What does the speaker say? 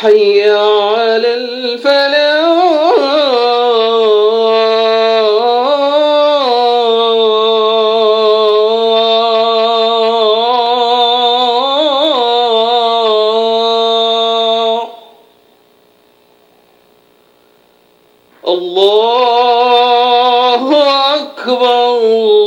حي على الفلاح. الله أكبر.